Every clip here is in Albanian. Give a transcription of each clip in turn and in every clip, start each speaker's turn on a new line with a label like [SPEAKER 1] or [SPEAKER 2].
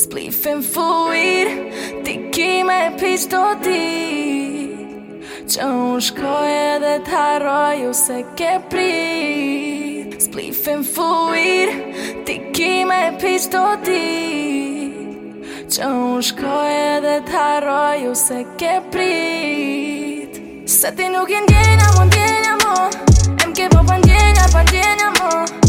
[SPEAKER 1] S'plifin fuir, ti ki me pishto ti Që unë shkoj edhe t'haroj, ju se ke prit S'plifin fuir, ti ki me pishto ti Që unë shkoj edhe t'haroj, ju se ke prit Se ti nuk i n'gjenja mu, n'gjenja mu Em ke popa n'gjenja, pa n'gjenja mu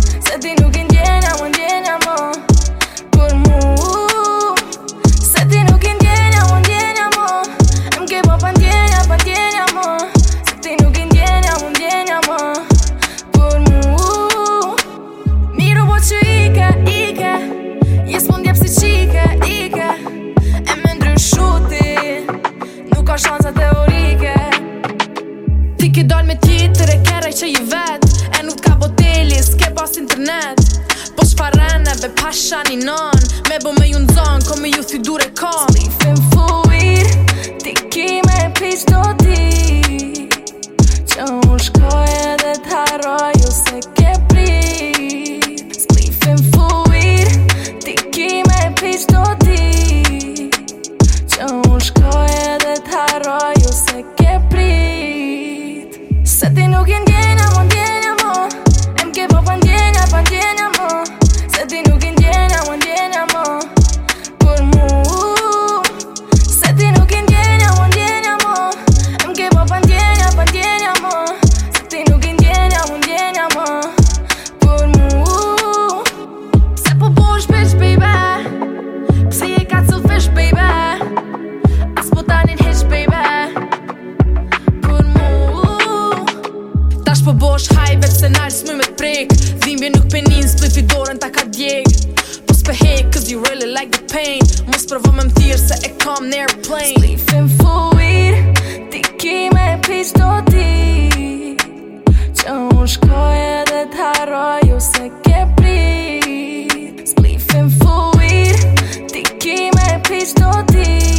[SPEAKER 1] pasha një non Me bo me ju në zonë, ko me ju si dure kom Slifën fuir, ti ki me pish do ti Që unë shkoj edhe t'haroj, ju se ke prit Slifën fuir, ti ki me pish do ti Që unë shkoj edhe t'haroj, ju se ke prit po bosh hajve të senar s'my me t'prek Dhimbje nuk penin s'plit i dorën ta ka djek Po s'pe hej cause you really like the pain Mos provo me m'thirë se e kam në airplane S'lifin fluir ti ki me pisto ti Që u shkoj edhe t'haroj ju se ke prit S'lifin fluir ti ki me pisto ti